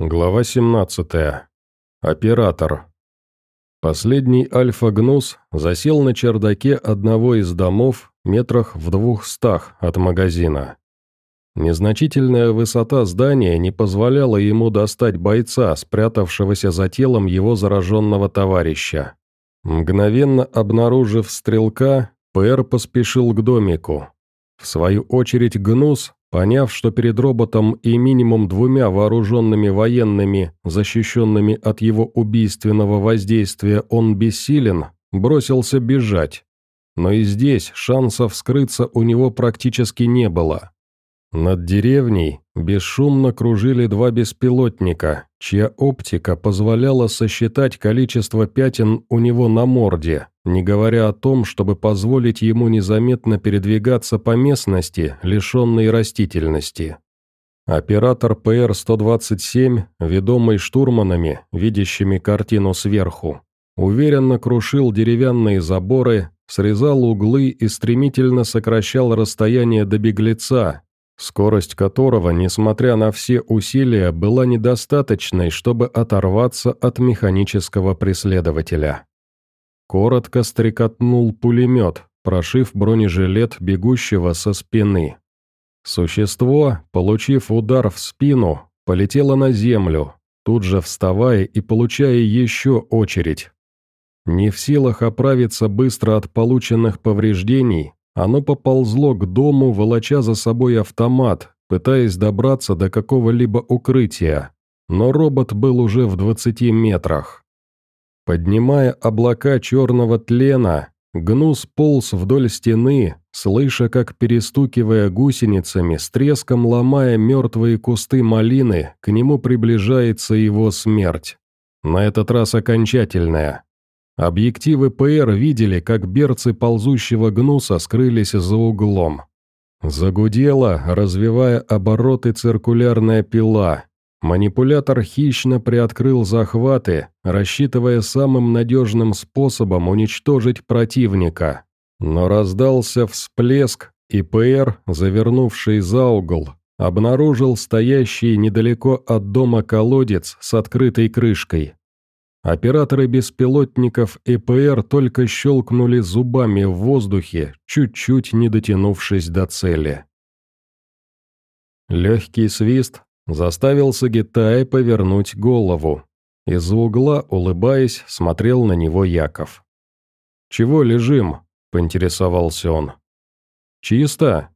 Глава 17. Оператор. Последний альфа-гнус засел на чердаке одного из домов метрах в двухстах от магазина. Незначительная высота здания не позволяла ему достать бойца, спрятавшегося за телом его зараженного товарища. Мгновенно обнаружив стрелка, ПР поспешил к домику. В свою очередь Гнус Поняв, что перед роботом и минимум двумя вооруженными военными, защищенными от его убийственного воздействия, он бессилен, бросился бежать. Но и здесь шансов скрыться у него практически не было. Над деревней бесшумно кружили два беспилотника, чья оптика позволяла сосчитать количество пятен у него на морде, не говоря о том, чтобы позволить ему незаметно передвигаться по местности, лишенной растительности. Оператор ПР-127, ведомый штурманами, видящими картину сверху, уверенно крушил деревянные заборы, срезал углы и стремительно сокращал расстояние до беглеца, скорость которого, несмотря на все усилия, была недостаточной, чтобы оторваться от механического преследователя. Коротко стрекотнул пулемет, прошив бронежилет бегущего со спины. Существо, получив удар в спину, полетело на землю, тут же вставая и получая еще очередь. Не в силах оправиться быстро от полученных повреждений, оно поползло к дому, волоча за собой автомат, пытаясь добраться до какого-либо укрытия, но робот был уже в 20 метрах. Поднимая облака черного тлена, Гнус полз вдоль стены, слыша, как, перестукивая гусеницами, с треском ломая мертвые кусты малины, к нему приближается его смерть. На этот раз окончательная. Объективы ПР видели, как берцы ползущего гнуса скрылись за углом. Загудела, развивая обороты циркулярная пила. Манипулятор хищно приоткрыл захваты, рассчитывая самым надежным способом уничтожить противника. Но раздался всплеск, и ПР, завернувший за угол, обнаружил стоящий недалеко от дома колодец с открытой крышкой. Операторы беспилотников ЭПР только щелкнули зубами в воздухе, чуть-чуть не дотянувшись до цели. Легкий свист заставил Сагитая повернуть голову. Из-за угла, улыбаясь, смотрел на него Яков. «Чего лежим?» – поинтересовался он. «Чисто?»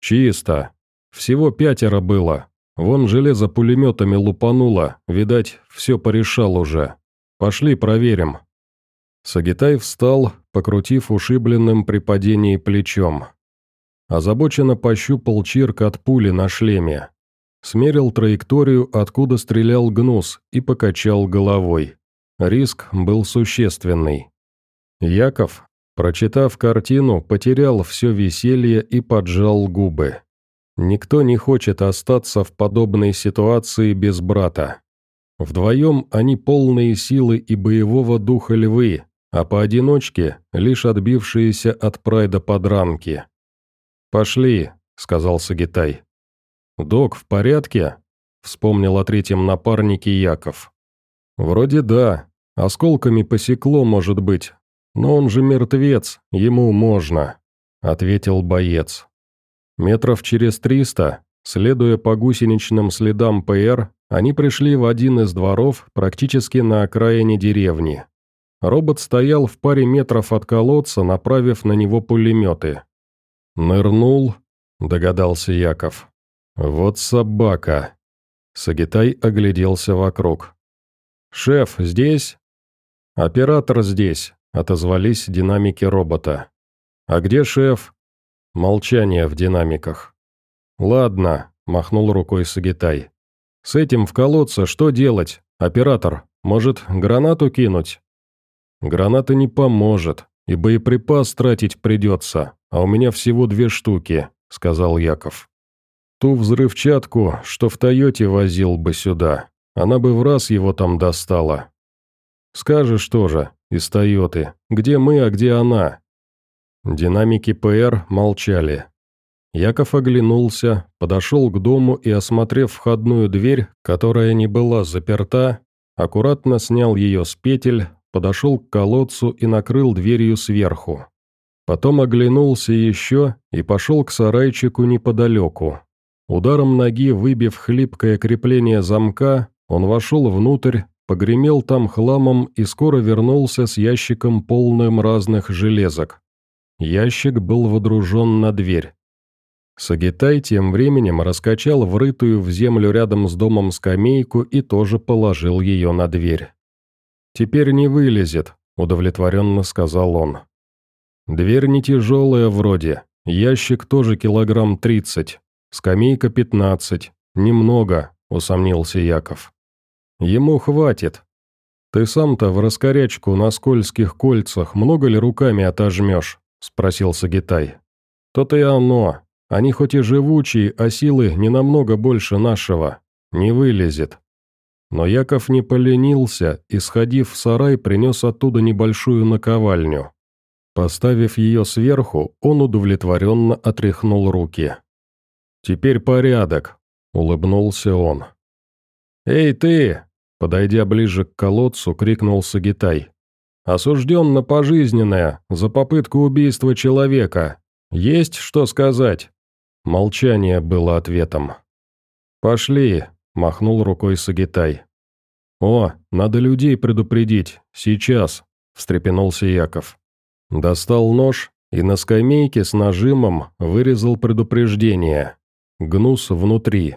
«Чисто. Всего пятеро было. Вон железо пулеметами лупануло, видать, все порешал уже». Пошли проверим». Сагитай встал, покрутив ушибленным при падении плечом. Озабоченно пощупал чирк от пули на шлеме. Смерил траекторию, откуда стрелял гнус, и покачал головой. Риск был существенный. Яков, прочитав картину, потерял все веселье и поджал губы. Никто не хочет остаться в подобной ситуации без брата. Вдвоем они полные силы и боевого духа львы, а поодиночке – лишь отбившиеся от прайда подранки. «Пошли», – сказал Сагитай. «Док, в порядке?» – вспомнил о третьем напарнике Яков. «Вроде да. Осколками посекло, может быть. Но он же мертвец, ему можно», – ответил боец. Метров через триста, следуя по гусеничным следам ПР, они пришли в один из дворов, практически на окраине деревни. Робот стоял в паре метров от колодца, направив на него пулеметы. «Нырнул», — догадался Яков. «Вот собака». Сагитай огляделся вокруг. «Шеф, здесь?» «Оператор здесь», — отозвались динамики робота. «А где шеф?» Молчание в динамиках. «Ладно», — махнул рукой Сагитай. «С этим в колодце что делать? Оператор, может, гранату кинуть?» «Граната не поможет, и боеприпас тратить придется, а у меня всего две штуки», — сказал Яков. «Ту взрывчатку, что в Тойоте возил бы сюда, она бы в раз его там достала». «Скажешь тоже, из Тойоты, где мы, а где она?» Динамики ПР молчали. Яков оглянулся, подошел к дому и, осмотрев входную дверь, которая не была заперта, аккуратно снял ее с петель, подошел к колодцу и накрыл дверью сверху. Потом оглянулся еще и пошел к сарайчику неподалеку. Ударом ноги, выбив хлипкое крепление замка, он вошел внутрь, погремел там хламом и скоро вернулся с ящиком полным разных железок. Ящик был водружен на дверь. Сагитай тем временем раскачал врытую в землю рядом с домом скамейку и тоже положил ее на дверь. «Теперь не вылезет», — удовлетворенно сказал он. «Дверь не тяжелая вроде, ящик тоже килограмм тридцать, скамейка пятнадцать, немного», — усомнился Яков. «Ему хватит. Ты сам-то в раскорячку на скользких кольцах много ли руками отожмешь?» — спросил Сагитай. «То-то и оно. Они хоть и живучие, а силы не намного больше нашего. Не вылезет». Но Яков не поленился и, сходив в сарай, принес оттуда небольшую наковальню. Поставив ее сверху, он удовлетворенно отряхнул руки. «Теперь порядок», — улыбнулся он. «Эй, ты!» — подойдя ближе к колодцу, крикнул Сагитай. «Осужден на пожизненное за попытку убийства человека. Есть что сказать?» Молчание было ответом. «Пошли», — махнул рукой Сагитай. «О, надо людей предупредить, сейчас», — встрепенулся Яков. Достал нож и на скамейке с нажимом вырезал предупреждение. «Гнус внутри».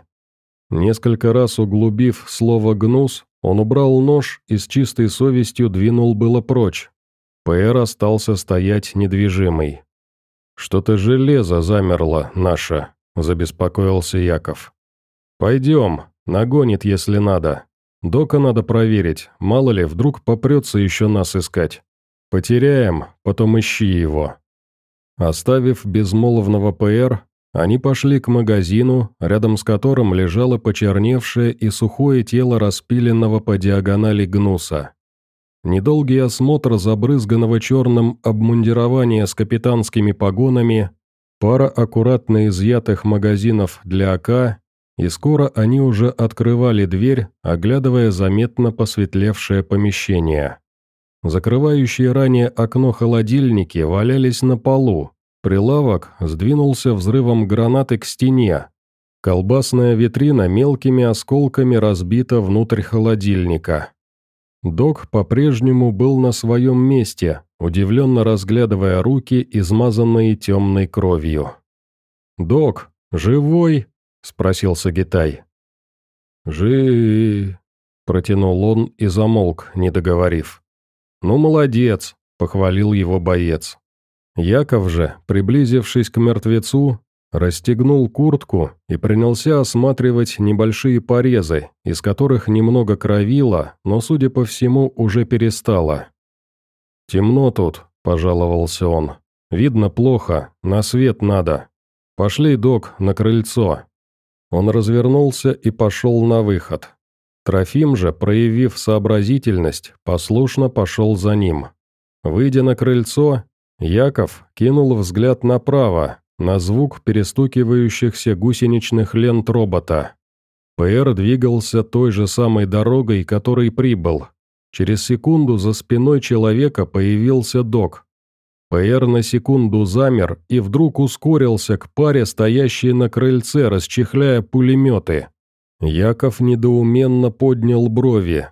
Несколько раз углубив слово «гнус», он убрал нож и с чистой совестью двинул было прочь. ПР остался стоять недвижимый. «Что-то железо замерло наше», — забеспокоился Яков. «Пойдем, нагонит, если надо. Дока надо проверить, мало ли, вдруг попрется еще нас искать. Потеряем, потом ищи его». Оставив безмолвного ПР, они пошли к магазину, рядом с которым лежало почерневшее и сухое тело распиленного по диагонали гнуса. Недолгий осмотр забрызганного черным обмундирования с капитанскими погонами, пара аккуратно изъятых магазинов для АК, и скоро они уже открывали дверь, оглядывая заметно посветлевшее помещение. Закрывающие ранее окно холодильники валялись на полу, Прилавок сдвинулся взрывом гранаты к стене. Колбасная витрина мелкими осколками разбита внутрь холодильника. Док по-прежнему был на своем месте, удивленно разглядывая руки, измазанные темной кровью. «Док, живой?» – спросил Сагитай. «Жи...» – протянул он и замолк, не договорив. «Ну, молодец», – похвалил его боец. Яков же, приблизившись к мертвецу, расстегнул куртку и принялся осматривать небольшие порезы, из которых немного кровило, но, судя по всему, уже перестало. «Темно тут», – пожаловался он. «Видно плохо, на свет надо. Пошли, док, на крыльцо». Он развернулся и пошел на выход. Трофим же, проявив сообразительность, послушно пошел за ним. Выйдя на крыльцо, Яков кинул взгляд направо, на звук перестукивающихся гусеничных лент робота. ПР двигался той же самой дорогой, которой прибыл. Через секунду за спиной человека появился док. ПР на секунду замер и вдруг ускорился к паре, стоящей на крыльце, расчехляя пулеметы. Яков недоуменно поднял брови.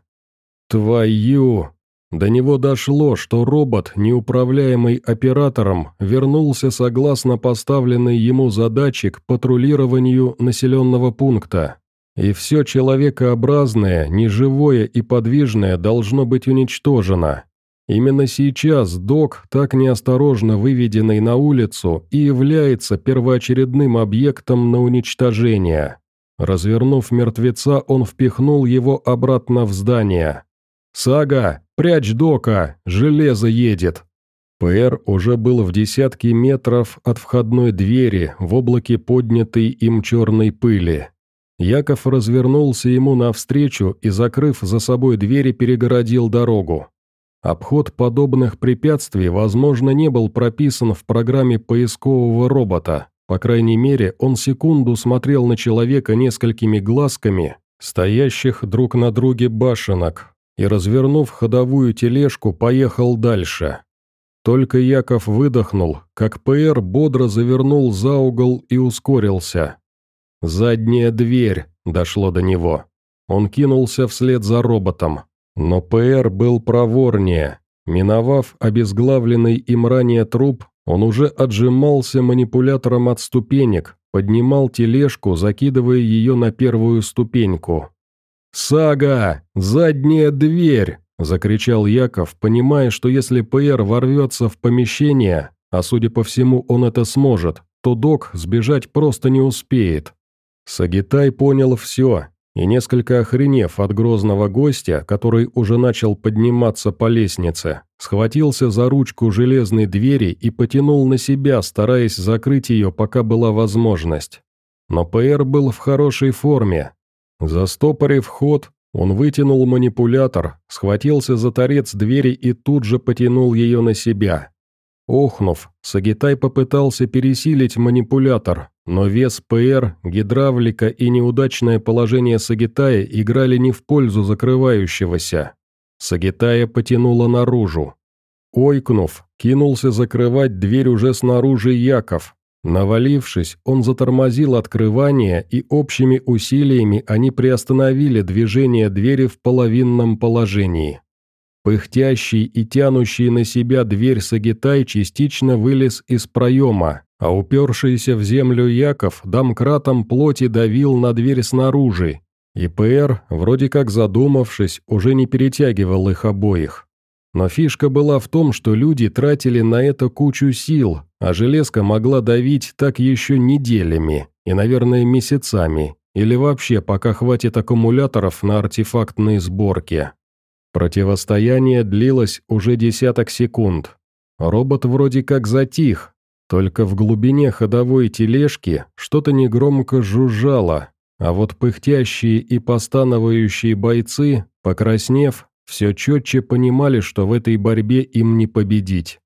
«Твою!» До него дошло, что робот, неуправляемый оператором, вернулся согласно поставленной ему задаче к патрулированию населенного пункта. И все человекообразное, неживое и подвижное должно быть уничтожено. Именно сейчас док, так неосторожно выведенный на улицу, и является первоочередным объектом на уничтожение. Развернув мертвеца, он впихнул его обратно в здание. «Сага, прячь дока, железо едет!» ПР уже был в десятке метров от входной двери в облаке поднятой им черной пыли. Яков развернулся ему навстречу и, закрыв за собой двери, перегородил дорогу. Обход подобных препятствий, возможно, не был прописан в программе поискового робота, по крайней мере, он секунду смотрел на человека несколькими глазками, стоящих друг на друге башенок, и, развернув ходовую тележку, поехал дальше. Только Яков выдохнул, как ПР бодро завернул за угол и ускорился. «Задняя дверь», — дошло до него. Он кинулся вслед за роботом. Но ПР был проворнее. Миновав обезглавленный им ранее труп, он уже отжимался манипулятором от ступенек, поднимал тележку, закидывая ее на первую ступеньку. «Сага! Задняя дверь!» – закричал Яков, понимая, что если ПР ворвется в помещение, а судя по всему он это сможет, то док сбежать просто не успеет. Сагитай понял все и, несколько охренев от грозного гостя, который уже начал подниматься по лестнице, схватился за ручку железной двери и потянул на себя, стараясь закрыть ее, пока была возможность. Но ПР был в хорошей форме. Застопорив ход, он вытянул манипулятор, схватился за торец двери и тут же потянул ее на себя. Охнув, Сагитай попытался пересилить манипулятор, но вес ПР, гидравлика и неудачное положение Сагитая играли не в пользу закрывающегося. Сагитая потянуло наружу. Ойкнув, кинулся закрывать дверь уже снаружи Яков. Навалившись, он затормозил открывание, и общими усилиями они приостановили движение двери в половинном положении. Пыхтящий и тянущий на себя дверь Сагитай частично вылез из проема, а упершийся в землю Яков домкратом плоти давил на дверь снаружи, и ПР, вроде как задумавшись, уже не перетягивал их обоих. Но фишка была в том, что люди тратили на это кучу сил, а железка могла давить так еще неделями и, наверное, месяцами, или вообще пока хватит аккумуляторов на артефактные сборки. Противостояние длилось уже десяток секунд. Робот вроде как затих, только в глубине ходовой тележки что-то негромко жужжало, а вот пыхтящие и постановающие бойцы, покраснев, все четче понимали, что в этой борьбе им не победить.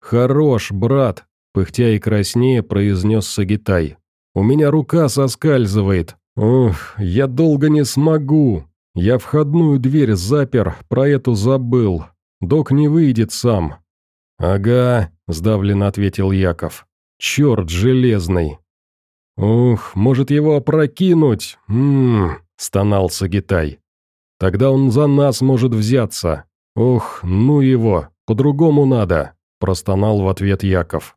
«Хорош, брат!» – пыхтя и краснее произнес Сагитай. «У меня рука соскальзывает. Ух, я долго не смогу!» «Я входную дверь запер, про эту забыл. Док не выйдет сам». «Ага», — сдавленно ответил Яков. «Черт железный». «Ух, может его опрокинуть? Ммм», — стонал Сагитай. «Тогда он за нас может взяться. Ох, ну его, по-другому надо», — простонал в ответ Яков.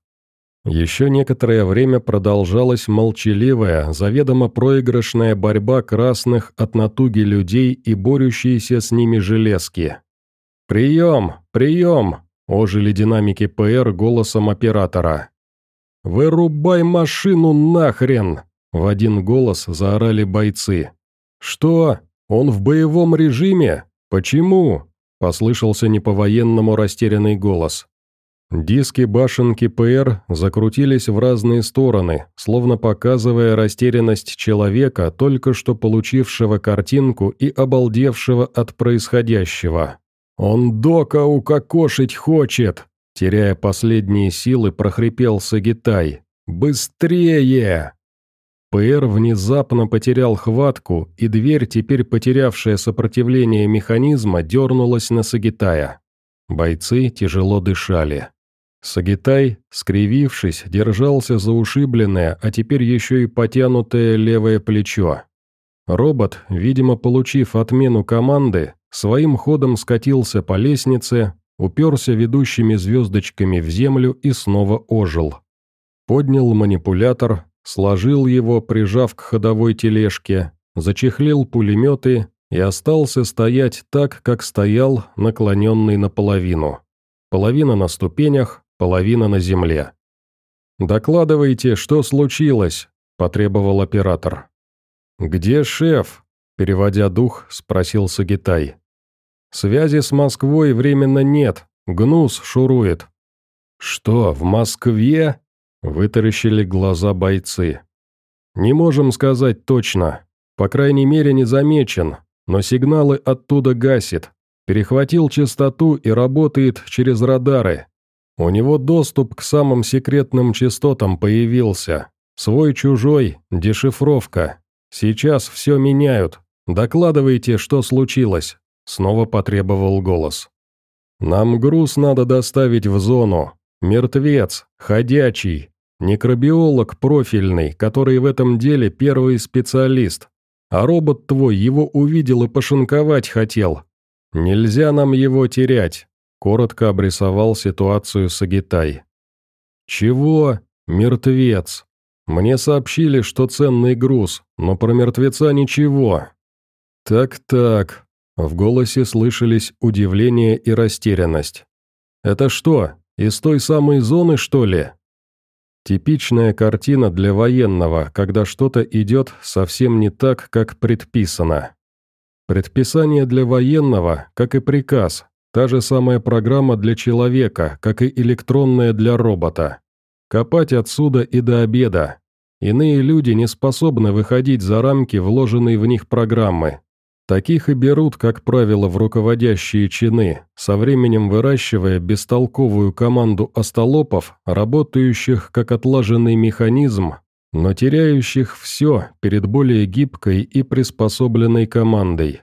Еще некоторое время продолжалась молчаливая, заведомо проигрышная борьба красных от натуги людей и борющиеся с ними железки. «Прием! Прием!» – ожили динамики ПР голосом оператора. «Вырубай машину нахрен!» – в один голос заорали бойцы. «Что? Он в боевом режиме? Почему?» – послышался не по-военному растерянный голос. Диски башенки ПР закрутились в разные стороны, словно показывая растерянность человека, только что получившего картинку и обалдевшего от происходящего. «Он дока укокошить хочет!» Теряя последние силы, прохрипел Сагитай. «Быстрее!» ПР внезапно потерял хватку, и дверь, теперь потерявшая сопротивление механизма, дернулась на Сагитая. Бойцы тяжело дышали. Сагитай, скривившись, держался за ушибленное, а теперь еще и потянутое левое плечо. Робот, видимо, получив отмену команды, своим ходом скатился по лестнице, уперся ведущими звездочками в землю и снова ожил. Поднял манипулятор, сложил его, прижав к ходовой тележке, зачехлил пулеметы и остался стоять так, как стоял, наклоненный наполовину. Половина на ступенях, половина на земле. «Докладывайте, что случилось?» – потребовал оператор. «Где шеф?» – переводя дух, спросил Сагитай. «Связи с Москвой временно нет, гнус шурует». «Что, в Москве?» – вытаращили глаза бойцы. «Не можем сказать точно. По крайней мере, не замечен, но сигналы оттуда гасит. Перехватил частоту и работает через радары. У него доступ к самым секретным частотам появился. Свой-чужой, дешифровка. Сейчас все меняют. Докладывайте, что случилось», — снова потребовал голос. «Нам груз надо доставить в зону. Мертвец, ходячий, некробиолог профильный, который в этом деле первый специалист. А робот твой его увидел и пошинковать хотел. Нельзя нам его терять», — коротко обрисовал ситуацию Сагитай. «Чего? Мертвец. Мне сообщили, что ценный груз, но про мертвеца ничего». «Так-так», — в голосе слышались удивление и растерянность. «Это что, из той самой зоны, что ли?» Типичная картина для военного, когда что-то идет совсем не так, как предписано. Предписание для военного, как и приказ, та же самая программа для человека, как и электронная для робота. Копать отсюда и до обеда. Иные люди не способны выходить за рамки вложенной в них программы, Таких и берут, как правило, в руководящие чины, со временем выращивая бестолковую команду остолопов, работающих как отлаженный механизм, но теряющих все перед более гибкой и приспособленной командой.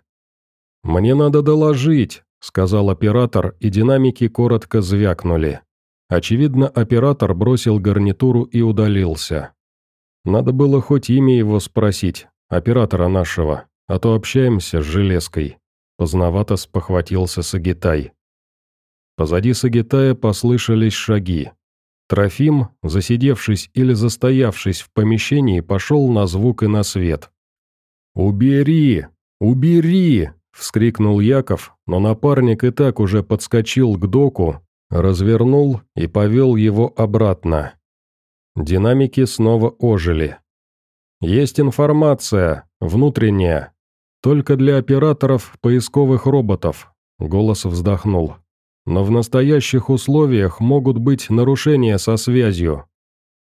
«Мне надо доложить», — сказал оператор, и динамики коротко звякнули. Очевидно, оператор бросил гарнитуру и удалился. Надо было хоть имя его спросить, оператора нашего а то общаемся с железкой», — поздновато спохватился Сагитай. Позади Сагитая послышались шаги. Трофим, засидевшись или застоявшись в помещении, пошел на звук и на свет. «Убери! Убери!» — вскрикнул Яков, но напарник и так уже подскочил к доку, развернул и повел его обратно. Динамики снова ожили. «Есть информация, внутренняя, «Только для операторов поисковых роботов», — голос вздохнул. «Но в настоящих условиях могут быть нарушения со связью.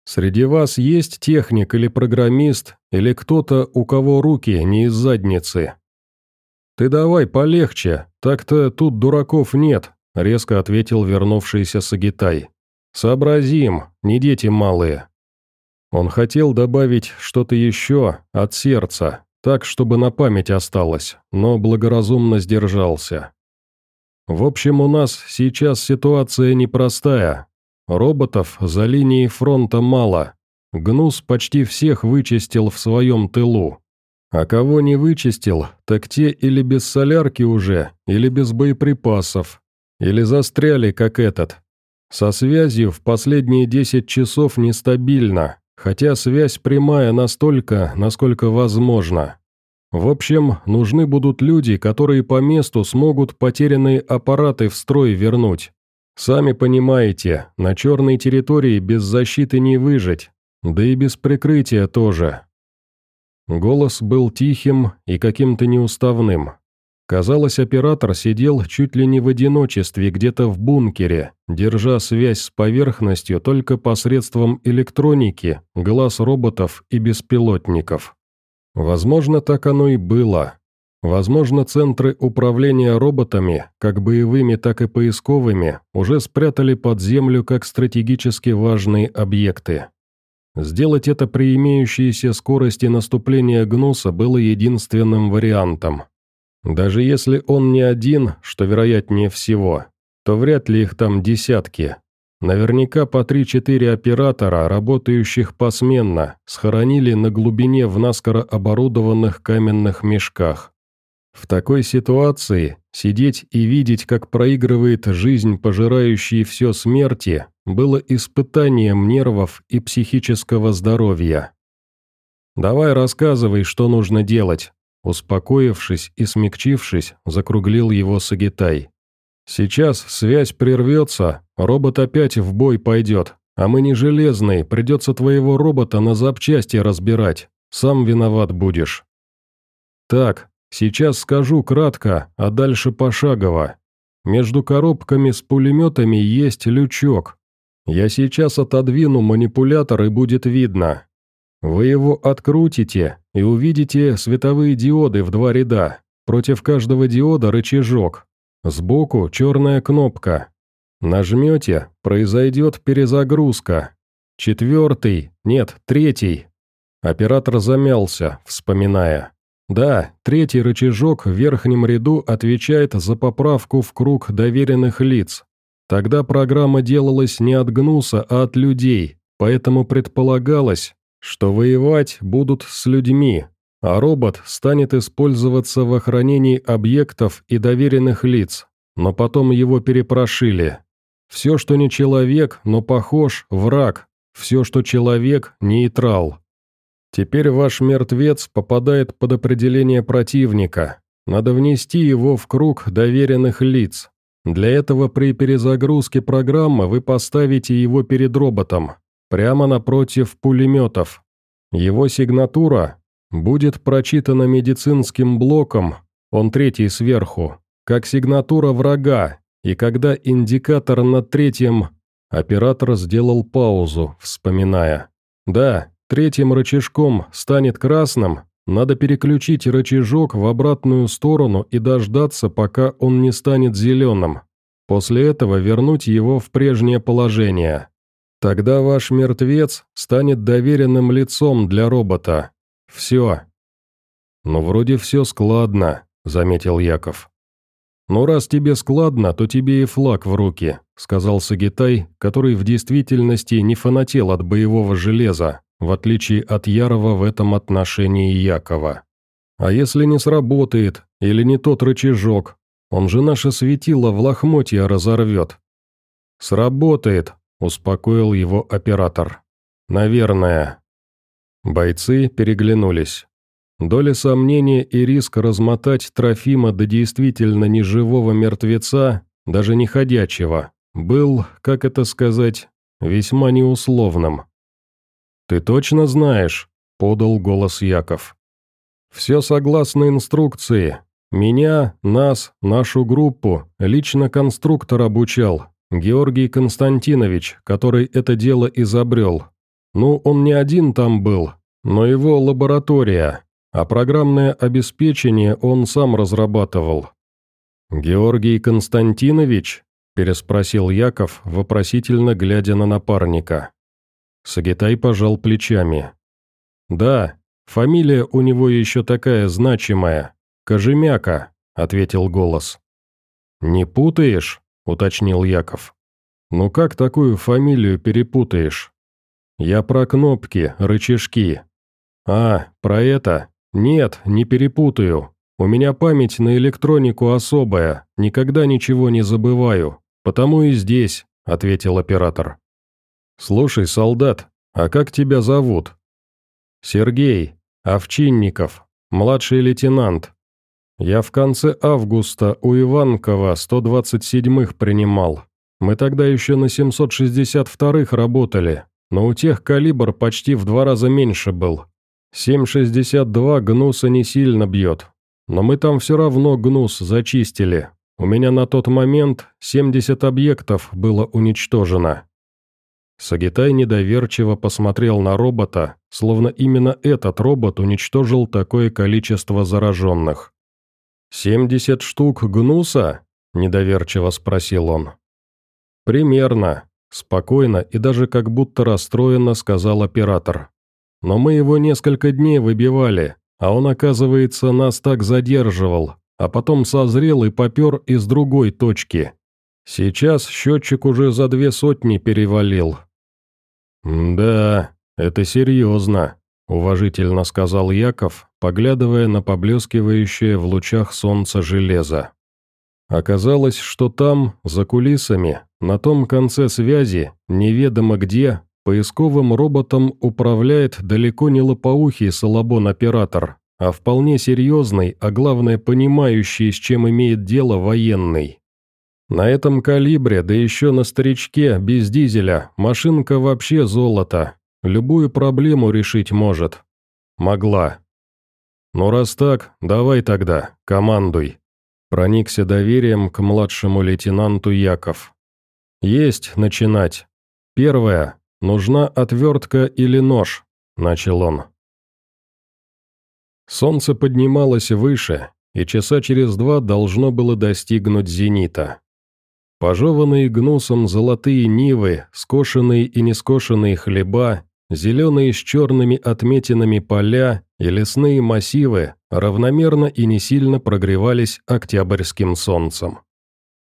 Среди вас есть техник или программист, или кто-то, у кого руки не из задницы?» «Ты давай полегче, так-то тут дураков нет», — резко ответил вернувшийся Сагитай. «Сообразим, не дети малые». Он хотел добавить что-то еще от сердца, так, чтобы на память осталось, но благоразумно сдержался. В общем, у нас сейчас ситуация непростая. Роботов за линией фронта мало. Гнус почти всех вычистил в своем тылу. А кого не вычистил, так те или без солярки уже, или без боеприпасов, или застряли, как этот. Со связью в последние 10 часов нестабильно, хотя связь прямая настолько, насколько возможно. В общем, нужны будут люди, которые по месту смогут потерянные аппараты в строй вернуть. Сами понимаете, на черной территории без защиты не выжить, да и без прикрытия тоже. Голос был тихим и каким-то неуставным. Казалось, оператор сидел чуть ли не в одиночестве где-то в бункере, держа связь с поверхностью только посредством электроники, глаз роботов и беспилотников. Возможно, так оно и было. Возможно, центры управления роботами, как боевыми, так и поисковыми, уже спрятали под землю как стратегически важные объекты. Сделать это при имеющейся скорости наступления Гнуса было единственным вариантом. Даже если он не один, что вероятнее всего, то вряд ли их там десятки. Наверняка по 3-4 оператора, работающих посменно, схоронили на глубине в наскоро оборудованных каменных мешках. В такой ситуации сидеть и видеть, как проигрывает жизнь, пожирающей все смерти, было испытанием нервов и психического здоровья. «Давай рассказывай, что нужно делать», Успокоившись и смягчившись, закруглил его Сагитай. «Сейчас связь прервется, робот опять в бой пойдет, а мы не железные, придется твоего робота на запчасти разбирать, сам виноват будешь». «Так, сейчас скажу кратко, а дальше пошагово. Между коробками с пулеметами есть лючок. Я сейчас отодвину манипулятор и будет видно. Вы его открутите и увидите световые диоды в два ряда. Против каждого диода рычажок. Сбоку черная кнопка. Нажмете, произойдет перезагрузка. Четвертый, нет, третий. Оператор замялся, вспоминая. Да, третий рычажок в верхнем ряду отвечает за поправку в круг доверенных лиц. Тогда программа делалась не от гнуса, а от людей, поэтому предполагалось, что воевать будут с людьми, а робот станет использоваться в охранении объектов и доверенных лиц, но потом его перепрошили. Все, что не человек, но похож, враг, все, что человек, нейтрал. Теперь ваш мертвец попадает под определение противника. Надо внести его в круг доверенных лиц. Для этого при перезагрузке программы вы поставите его перед роботом, прямо напротив пулеметов. Его сигнатура будет прочитана медицинским блоком, он третий сверху, как сигнатура врага, и когда индикатор на третьем... Оператор сделал паузу, вспоминая. Да, третьим рычажком станет красным, надо переключить рычажок в обратную сторону и дождаться, пока он не станет зеленым. После этого вернуть его в прежнее положение. Тогда ваш мертвец станет доверенным лицом для робота. Все. Ну, вроде все складно, заметил Яков. «Ну, раз тебе складно, то тебе и флаг в руки», — сказал Сагитай, который в действительности не фанател от боевого железа, в отличие от Ярова в этом отношении Якова. «А если не сработает, или не тот рычажок, он же наше светило в лохмотья разорвет». «Сработает», успокоил его оператор. «Наверное». Бойцы переглянулись. Доля сомнения и риск размотать Трофима до действительно неживого мертвеца, даже не ходячего, был, как это сказать, весьма неусловным. «Ты точно знаешь?» – подал голос Яков. «Все согласно инструкции. Меня, нас, нашу группу, лично конструктор обучал, Георгий Константинович, который это дело изобрел. Ну, он не один там был, но его лаборатория, а программное обеспечение он сам разрабатывал. «Георгий Константинович?» – переспросил Яков, вопросительно глядя на напарника. Сагитай пожал плечами. «Да, фамилия у него еще такая значимая. Кожемяка», – ответил голос. «Не путаешь?» уточнил Яков. «Ну как такую фамилию перепутаешь?» «Я про кнопки, рычажки». «А, про это? Нет, не перепутаю. У меня память на электронику особая, никогда ничего не забываю. Потому и здесь», — ответил оператор. «Слушай, солдат, а как тебя зовут?» «Сергей, Овчинников, младший лейтенант. Я в конце августа у Иванкова 127-х принимал. Мы тогда еще на 762-х работали, но у тех калибр почти в два раза меньше был. 7,62 гнуса не сильно бьет, но мы там все равно гнус зачистили. У меня на тот момент 70 объектов было уничтожено. Сагитай недоверчиво посмотрел на робота, словно именно этот робот уничтожил такое количество зараженных. «Семьдесят штук гнуса?» – недоверчиво спросил он. «Примерно», – спокойно и даже как будто расстроенно сказал оператор. «Но мы его несколько дней выбивали, а он, оказывается, нас так задерживал, а потом созрел и попер из другой точки. Сейчас счетчик уже за две сотни перевалил». «Да, это серьезно», – уважительно сказал Яков, поглядывая на поблескивающее в лучах солнца железо. Оказалось, что там, за кулисами, на том конце связи, неведомо где, поисковым роботом управляет далеко не лопоухий Салабон-оператор, а вполне серьезный, а главное понимающий, с чем имеет дело военный. На этом калибре, да еще на старичке, без дизеля, машинка вообще золото. Любую проблему решить может. Могла. «Ну раз так, давай тогда, командуй», – проникся доверием к младшему лейтенанту Яков. «Есть начинать. Первое. Нужна отвертка или нож», – начал он. Солнце поднималось выше, и часа через два должно было достигнуть зенита. Пожеванные гнусом золотые нивы, скошенные и нескошенные хлеба, зеленые с черными отметинами поля и лесные массивы равномерно и не сильно прогревались октябрьским солнцем.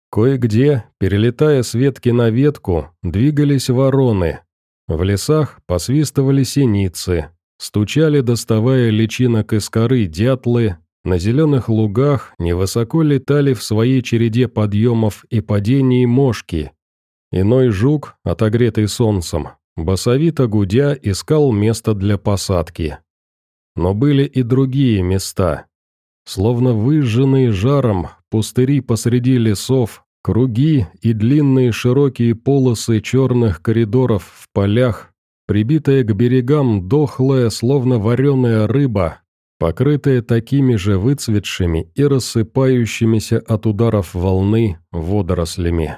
Кое-где, перелетая с ветки на ветку, двигались вороны. В лесах посвистывали синицы, стучали, доставая личинок из коры дятлы, на зеленых лугах невысоко летали в своей череде подъемов и падений мошки. Иной жук, отогретый солнцем, басовито гудя искал место для посадки. Но были и другие места. Словно выжженные жаром, пустыри посреди лесов, круги и длинные широкие полосы черных коридоров в полях, прибитая к берегам дохлая, словно вареная рыба, покрытая такими же выцветшими и рассыпающимися от ударов волны водорослями.